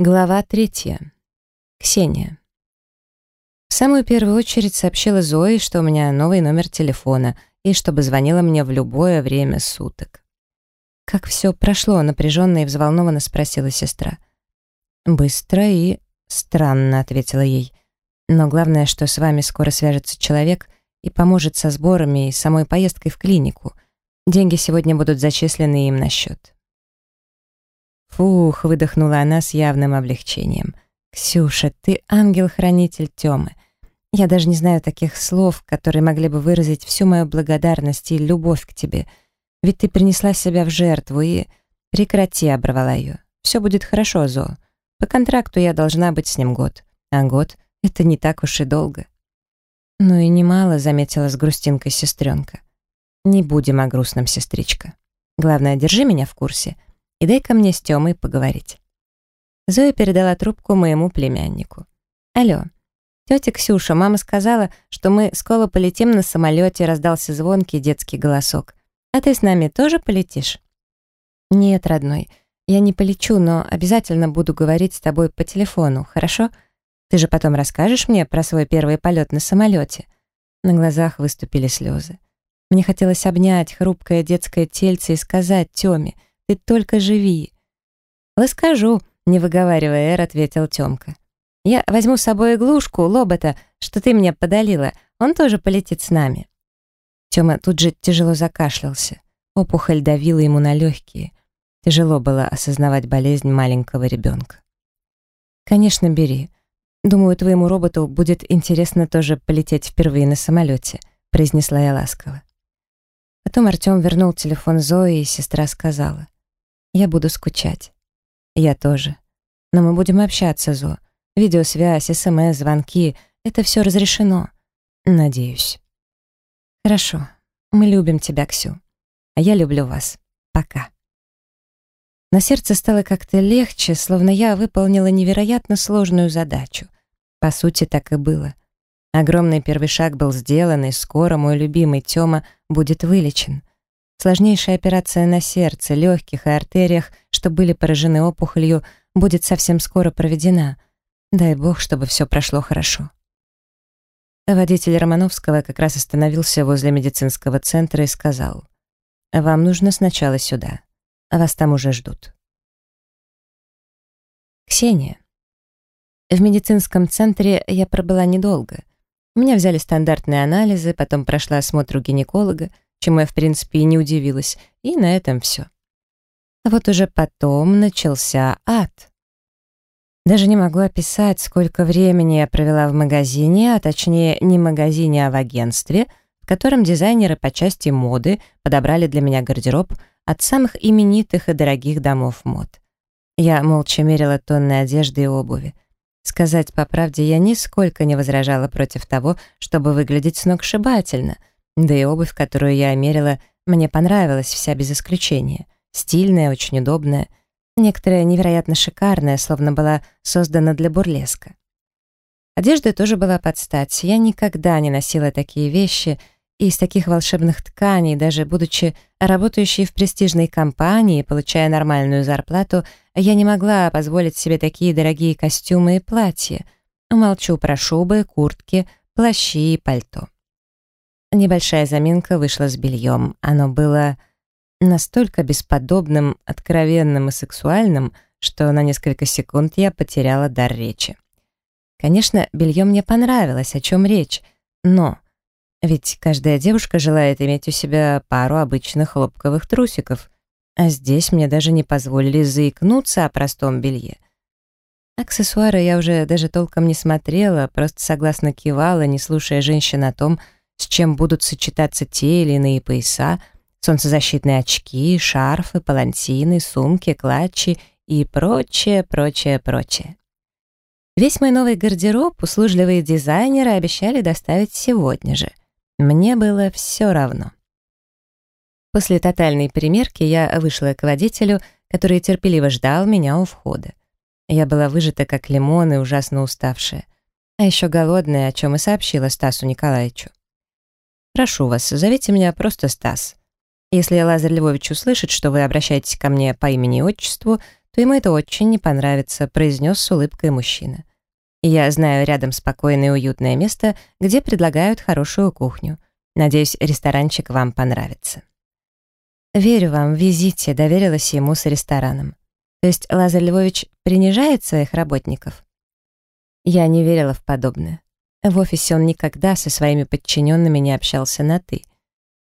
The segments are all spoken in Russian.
Глава третья. Ксения. В самую первую очередь сообщила Зои, что у меня новый номер телефона и чтобы звонила мне в любое время суток. «Как все прошло?» — напряженно и взволнованно спросила сестра. «Быстро и странно», — ответила ей. «Но главное, что с вами скоро свяжется человек и поможет со сборами и самой поездкой в клинику. Деньги сегодня будут зачислены им на счет». Фух, выдохнула она с явным облегчением. «Ксюша, ты ангел-хранитель Тёмы. Я даже не знаю таких слов, которые могли бы выразить всю мою благодарность и любовь к тебе. Ведь ты принесла себя в жертву и... Прекрати, оборвала ее. Все будет хорошо, Зо. По контракту я должна быть с ним год. А год — это не так уж и долго. Ну и немало, заметила с грустинкой сестренка. Не будем о грустном, сестричка. Главное, держи меня в курсе — и дай ко мне с Тёмой поговорить». Зоя передала трубку моему племяннику. «Алло, тетя Ксюша, мама сказала, что мы скоро полетим на самолете», раздался звонкий детский голосок. «А ты с нами тоже полетишь?» «Нет, родной, я не полечу, но обязательно буду говорить с тобой по телефону, хорошо? Ты же потом расскажешь мне про свой первый полет на самолете?» На глазах выступили слезы. Мне хотелось обнять хрупкое детское тельце и сказать Тёме — ты только живи». «Расскажу», — не выговаривая «Эр», ответил Тёмка. «Я возьму с собой иглушку, лобота, что ты мне подалила. Он тоже полетит с нами». Тёма тут же тяжело закашлялся. Опухоль давила ему на легкие. Тяжело было осознавать болезнь маленького ребенка. «Конечно, бери. Думаю, твоему роботу будет интересно тоже полететь впервые на самолете», произнесла я ласково. Потом Артём вернул телефон Зои, и сестра сказала. Я буду скучать. Я тоже. Но мы будем общаться, Зо. Видеосвязь, СМС, звонки — это все разрешено. Надеюсь. Хорошо. Мы любим тебя, Ксю. А я люблю вас. Пока. На сердце стало как-то легче, словно я выполнила невероятно сложную задачу. По сути, так и было. Огромный первый шаг был сделан, и скоро мой любимый Тёма будет вылечен — Сложнейшая операция на сердце, легких и артериях, что были поражены опухолью, будет совсем скоро проведена. Дай бог, чтобы все прошло хорошо. Водитель Романовского как раз остановился возле медицинского центра и сказал, «Вам нужно сначала сюда, а вас там уже ждут». Ксения. В медицинском центре я пробыла недолго. У меня взяли стандартные анализы, потом прошла осмотр у гинеколога, чему я, в принципе, и не удивилась, и на этом все. А вот уже потом начался ад. Даже не могу описать, сколько времени я провела в магазине, а точнее не магазине, а в агентстве, в котором дизайнеры по части моды подобрали для меня гардероб от самых именитых и дорогих домов мод. Я молча мерила тонны одежды и обуви. Сказать по правде, я нисколько не возражала против того, чтобы выглядеть сногсшибательно — да и обувь, которую я мерила, мне понравилась вся без исключения. Стильная, очень удобная. Некоторая невероятно шикарная, словно была создана для бурлеска. Одежда тоже была под стать. Я никогда не носила такие вещи, и из таких волшебных тканей, даже будучи работающей в престижной компании, получая нормальную зарплату, я не могла позволить себе такие дорогие костюмы и платья. Умолчу про шубы, куртки, плащи и пальто. Небольшая заминка вышла с бельем. Оно было настолько бесподобным, откровенным и сексуальным, что на несколько секунд я потеряла дар речи. Конечно, белье мне понравилось, о чем речь, но ведь каждая девушка желает иметь у себя пару обычных хлопковых трусиков, а здесь мне даже не позволили заикнуться о простом белье. Аксессуары я уже даже толком не смотрела, просто согласно кивала, не слушая женщин о том, с чем будут сочетаться те или иные пояса, солнцезащитные очки, шарфы, палантины, сумки, клатчи и прочее, прочее, прочее. Весь мой новый гардероб услужливые дизайнеры обещали доставить сегодня же. Мне было все равно. После тотальной примерки я вышла к водителю, который терпеливо ждал меня у входа. Я была выжата, как лимон, и ужасно уставшая. А еще голодная, о чем и сообщила Стасу Николаевичу. Прошу вас, зовите меня просто Стас. Если Лазарь Львович услышит, что вы обращаетесь ко мне по имени и отчеству, то ему это очень не понравится», произнес с улыбкой мужчина. «Я знаю рядом спокойное и уютное место, где предлагают хорошую кухню. Надеюсь, ресторанчик вам понравится». «Верю вам, везите», — доверилась ему с рестораном. «То есть Лазарь Львович принижает своих работников?» Я не верила в подобное. В офисе он никогда со своими подчиненными не общался на «ты».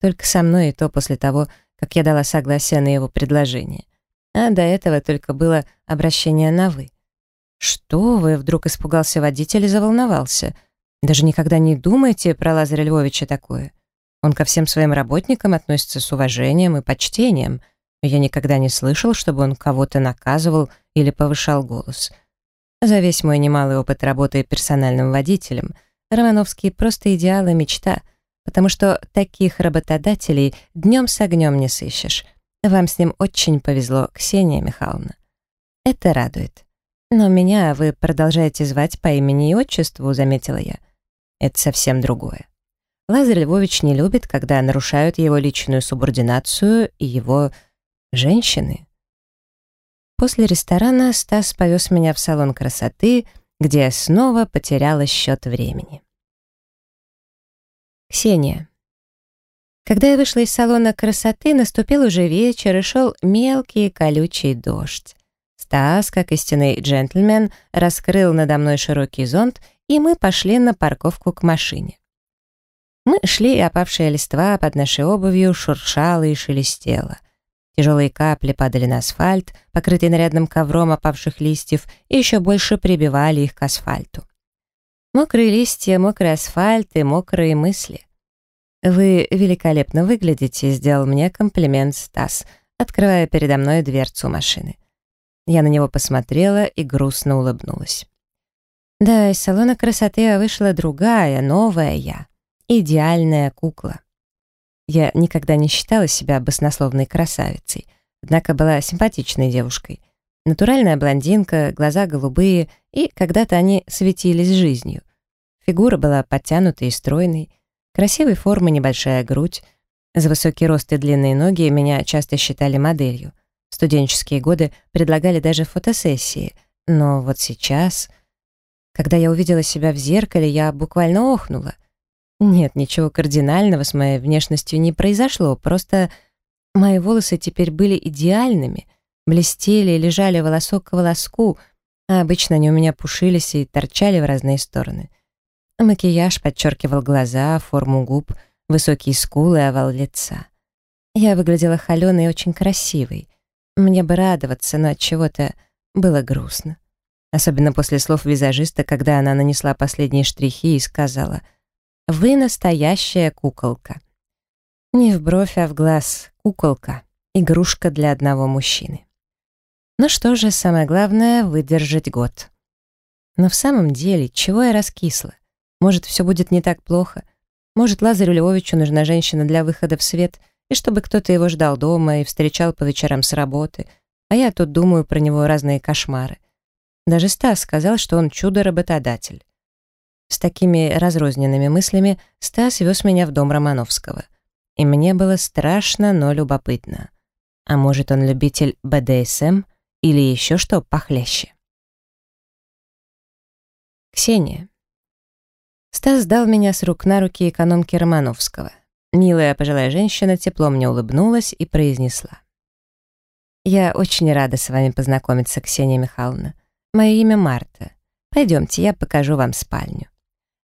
Только со мной и то после того, как я дала согласие на его предложение. А до этого только было обращение на «вы». «Что вы?» — вдруг испугался водитель и заволновался. «Даже никогда не думайте про Лазаря Львовича такое. Он ко всем своим работникам относится с уважением и почтением. Я никогда не слышал, чтобы он кого-то наказывал или повышал голос. За весь мой немалый опыт работы персональным водителем Романовский просто идеал и мечта, потому что таких работодателей днем с огнем не сыщешь. Вам с ним очень повезло, Ксения Михайловна. Это радует. Но меня вы продолжаете звать по имени и отчеству, заметила я. Это совсем другое. Лазарь Львович не любит, когда нарушают его личную субординацию и его женщины. После ресторана Стас повез меня в салон красоты, где я снова потеряла счет времени. Ксения. Когда я вышла из салона красоты, наступил уже вечер и шел мелкий колючий дождь. Стас, как истинный джентльмен, раскрыл надо мной широкий зонт, и мы пошли на парковку к машине. Мы шли, и опавшая листва под нашей обувью шуршала и шелестела. Тяжелые капли падали на асфальт, покрытый нарядным ковром опавших листьев, и еще больше прибивали их к асфальту. Мокрые листья, мокрый асфальт и мокрые мысли. «Вы великолепно выглядите», — сделал мне комплимент Стас, открывая передо мной дверцу машины. Я на него посмотрела и грустно улыбнулась. Да, из салона красоты вышла другая, новая я. Идеальная кукла. Я никогда не считала себя баснословной красавицей, однако была симпатичной девушкой. Натуральная блондинка, глаза голубые, и когда-то они светились жизнью. Фигура была подтянутой и стройной, красивой формы небольшая грудь. За высокий рост и длинные ноги меня часто считали моделью. В студенческие годы предлагали даже фотосессии, но вот сейчас... Когда я увидела себя в зеркале, я буквально охнула. Нет, ничего кардинального с моей внешностью не произошло, просто мои волосы теперь были идеальными, блестели и лежали волосок к волоску, а обычно они у меня пушились и торчали в разные стороны. Макияж подчеркивал глаза, форму губ, высокие скулы овал лица. Я выглядела холеной и очень красивой. Мне бы радоваться, но от чего-то было грустно. Особенно после слов визажиста, когда она нанесла последние штрихи и сказала — вы настоящая куколка. Не в бровь, а в глаз. Куколка. Игрушка для одного мужчины. Ну что же, самое главное — выдержать год. Но в самом деле, чего я раскисла? Может, все будет не так плохо? Может, Лазарю Львовичу нужна женщина для выхода в свет, и чтобы кто-то его ждал дома и встречал по вечерам с работы, а я тут думаю про него разные кошмары. Даже Стас сказал, что он чудо-работодатель. С такими разрозненными мыслями Стас вез меня в дом Романовского. И мне было страшно, но любопытно. А может, он любитель БДСМ или еще что похлеще? Ксения. Стас дал меня с рук на руки экономки Романовского. Милая пожилая женщина тепло мне улыбнулась и произнесла. «Я очень рада с вами познакомиться, Ксения Михайловна. Мое имя Марта. Пойдемте, я покажу вам спальню».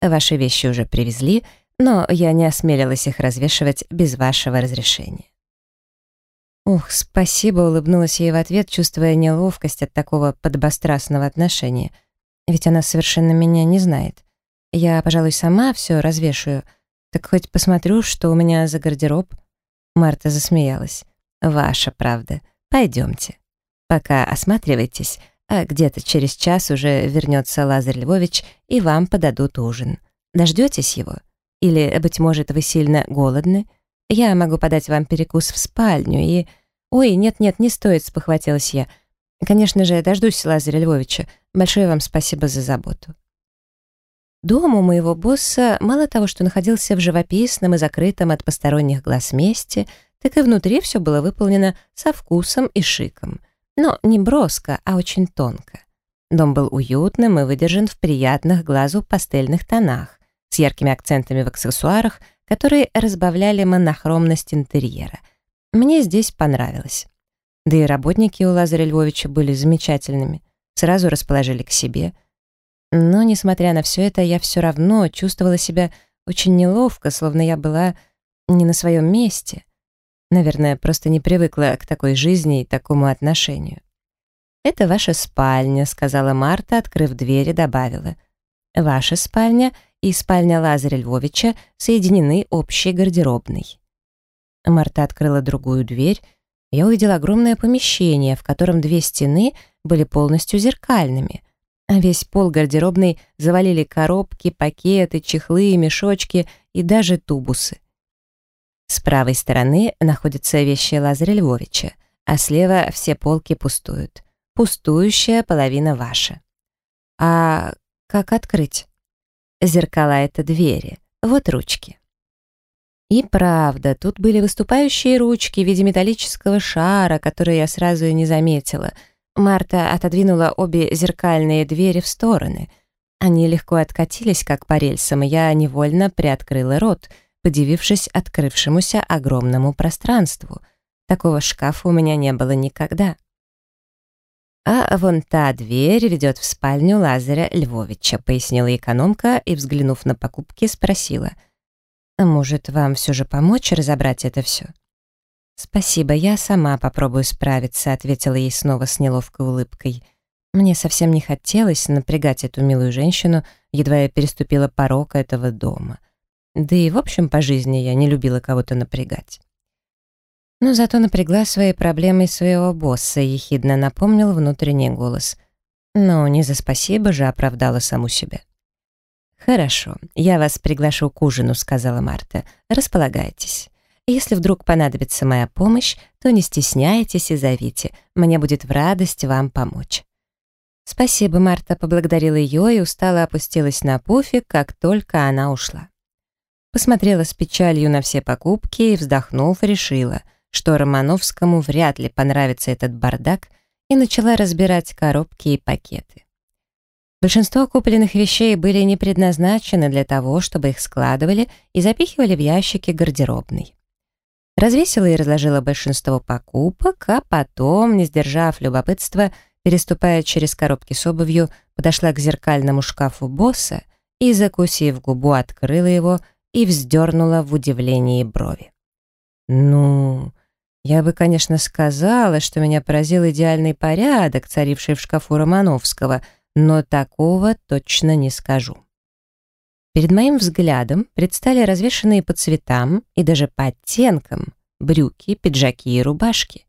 Ваши вещи уже привезли, но я не осмелилась их развешивать без вашего разрешения». «Ух, спасибо», — улыбнулась ей в ответ, чувствуя неловкость от такого подобострастного отношения. Ведь она совершенно меня не знает. Я, пожалуй, сама все развешаю. Так хоть посмотрю, что у меня за гардероб. Марта засмеялась. «Ваша правда. Пойдемте. Пока осматривайтесь, а где-то через час уже вернется Лазарь Львович, и вам подадут ужин. Дождетесь его? Или, быть может, вы сильно голодны? Я могу подать вам перекус в спальню и... Ой, нет-нет, не стоит, спохватилась я. Конечно же, дождусь Лазаря Львовича. Большое вам спасибо за заботу. Дом у моего босса мало того, что находился в живописном и закрытом от посторонних глаз месте, так и внутри все было выполнено со вкусом и шиком — Но не броско, а очень тонко. Дом был уютным и выдержан в приятных глазу пастельных тонах, с яркими акцентами в аксессуарах, которые разбавляли монохромность интерьера. Мне здесь понравилось. Да и работники у Лазаря Львовича были замечательными. Сразу расположили к себе. Но, несмотря на все это, я все равно чувствовала себя очень неловко, словно я была не на своем месте. Наверное, просто не привыкла к такой жизни и такому отношению. «Это ваша спальня», — сказала Марта, открыв дверь и добавила. «Ваша спальня и спальня Лазаря Львовича соединены общей гардеробной». Марта открыла другую дверь. Я увидела огромное помещение, в котором две стены были полностью зеркальными, а весь пол гардеробной завалили коробки, пакеты, чехлы, мешочки и даже тубусы. С правой стороны находятся вещи Лазаря Львовича, а слева все полки пустуют. Пустующая половина ваша. А как открыть? Зеркала — это двери. Вот ручки. И правда, тут были выступающие ручки в виде металлического шара, которые я сразу и не заметила. Марта отодвинула обе зеркальные двери в стороны. Они легко откатились, как по рельсам, и я невольно приоткрыла рот, подивившись открывшемуся огромному пространству. Такого шкафа у меня не было никогда. «А вон та дверь ведет в спальню Лазаря Львовича», пояснила экономка и, взглянув на покупки, спросила. «А «Может, вам все же помочь разобрать это все?» «Спасибо, я сама попробую справиться», ответила ей снова с неловкой улыбкой. Мне совсем не хотелось напрягать эту милую женщину, едва я переступила порог этого дома. Да и в общем по жизни я не любила кого-то напрягать но зато напрягла свои проблемы своего босса, ехидно напомнил внутренний голос. Но не за спасибо же оправдала саму себя. «Хорошо, я вас приглашу к ужину», — сказала Марта. «Располагайтесь. Если вдруг понадобится моя помощь, то не стесняйтесь и зовите. Мне будет в радость вам помочь». «Спасибо», — Марта поблагодарила ее и устало опустилась на пуфик, как только она ушла. Посмотрела с печалью на все покупки и, вздохнув, решила — что Романовскому вряд ли понравится этот бардак, и начала разбирать коробки и пакеты. Большинство купленных вещей были не предназначены для того, чтобы их складывали и запихивали в ящики гардеробной. Развесила и разложила большинство покупок, а потом, не сдержав любопытства, переступая через коробки с обувью, подошла к зеркальному шкафу босса и, закусив губу, открыла его и вздернула в удивлении брови. «Ну, я бы, конечно, сказала, что меня поразил идеальный порядок, царивший в шкафу Романовского, но такого точно не скажу. Перед моим взглядом предстали развешанные по цветам и даже по оттенкам брюки, пиджаки и рубашки.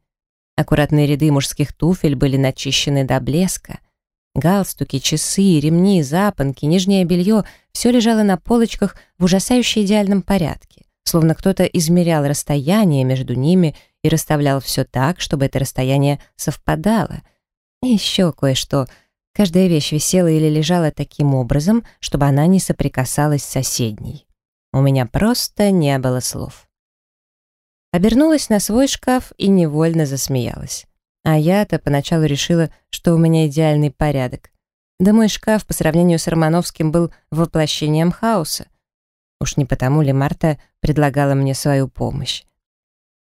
Аккуратные ряды мужских туфель были начищены до блеска. Галстуки, часы, ремни, запонки, нижнее белье — все лежало на полочках в ужасающе идеальном порядке, словно кто-то измерял расстояние между ними и расставлял все так, чтобы это расстояние совпадало. И еще кое-что. Каждая вещь висела или лежала таким образом, чтобы она не соприкасалась с соседней. У меня просто не было слов. Обернулась на свой шкаф и невольно засмеялась. А я-то поначалу решила, что у меня идеальный порядок. Да мой шкаф по сравнению с Романовским был воплощением хаоса. Уж не потому ли Марта предлагала мне свою помощь.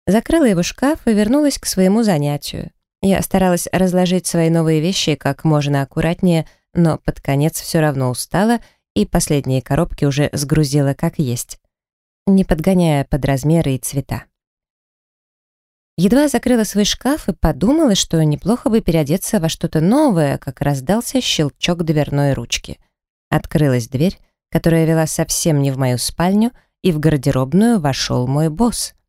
Закрыла его шкаф и вернулась к своему занятию. Я старалась разложить свои новые вещи как можно аккуратнее, но под конец все равно устала и последние коробки уже сгрузила как есть, не подгоняя под размеры и цвета. Едва закрыла свой шкаф и подумала, что неплохо бы переодеться во что-то новое, как раздался щелчок дверной ручки. Открылась дверь, которая вела совсем не в мою спальню, и в гардеробную вошел мой босс —